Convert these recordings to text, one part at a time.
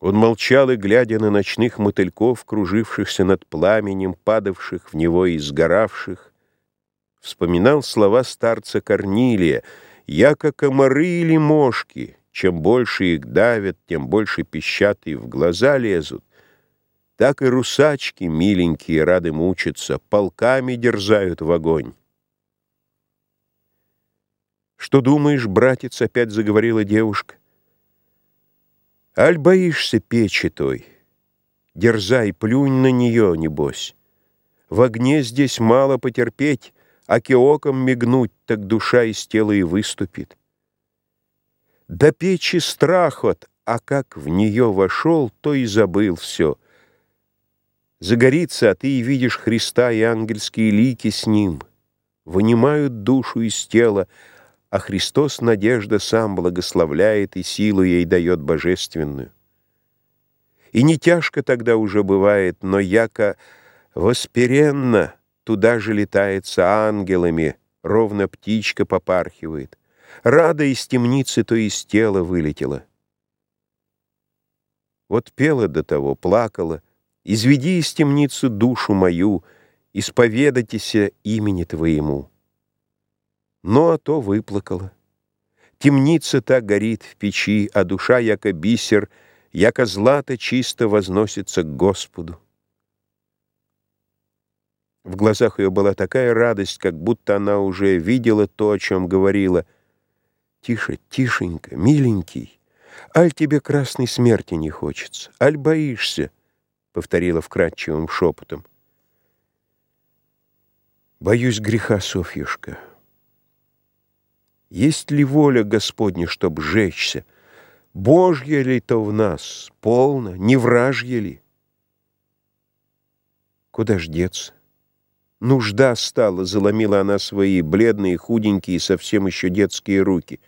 Он молчал и, глядя на ночных мотыльков, кружившихся над пламенем, падавших в него и сгоравших, вспоминал слова старца Корнилия «Яко комары или мошки, чем больше их давят, тем больше пищат и в глаза лезут, так и русачки, миленькие, рады мучиться, полками дерзают в огонь». «Что думаешь, братец?» — опять заговорила девушка. Аль боишься печи той? Дерзай, плюнь на нее, небось. В огне здесь мало потерпеть, а киоком мигнуть, так душа из тела и выступит. Да печи страх от, а как в нее вошел, то и забыл все. Загорится, а ты и видишь Христа и ангельские лики с ним. Вынимают душу из тела, а Христос надежда сам благословляет и силу ей дает божественную. И не тяжко тогда уже бывает, но яко воспиренно туда же летается ангелами, ровно птичка попархивает. Рада из темницы, то из тела вылетела. Вот пела до того, плакала, «Изведи из темницы душу мою, исповедайтеся имени Твоему». Но а то выплакала. Темница та горит в печи, а душа, яко бисер, яко злато чисто возносится к Господу. В глазах ее была такая радость, как будто она уже видела то, о чем говорила. «Тише, тишенько, миленький, аль тебе красной смерти не хочется, аль боишься?» — повторила вкрадчивым шепотом. «Боюсь греха, Софьюшка». Есть ли воля Господня, чтоб жечься? Божья ли то в нас? Полно? Не вражья ли? Куда ж деться? Нужда стала, заломила она свои бледные, худенькие, совсем еще детские руки.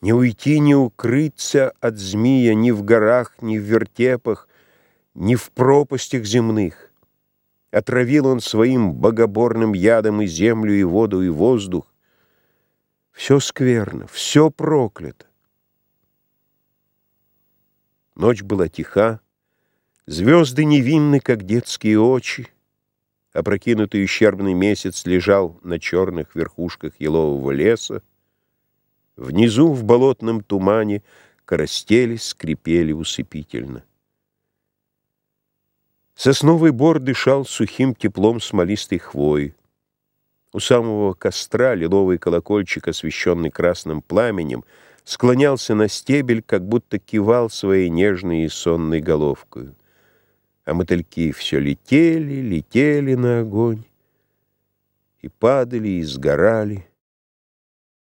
Не уйти, не укрыться от змея ни в горах, ни в вертепах, ни в пропастях земных. Отравил он своим богоборным ядом и землю, и воду, и воздух. Все скверно, все проклято. Ночь была тиха, звезды невинны, как детские очи. Опрокинутый ущербный месяц лежал на черных верхушках елового леса. Внизу, в болотном тумане, коростели скрипели усыпительно. Сосновый бор дышал сухим теплом смолистой хвои. У самого костра лиловый колокольчик, освещенный красным пламенем, склонялся на стебель, как будто кивал своей нежной и сонной головкой. А мотыльки все летели, летели на огонь, и падали, и сгорали,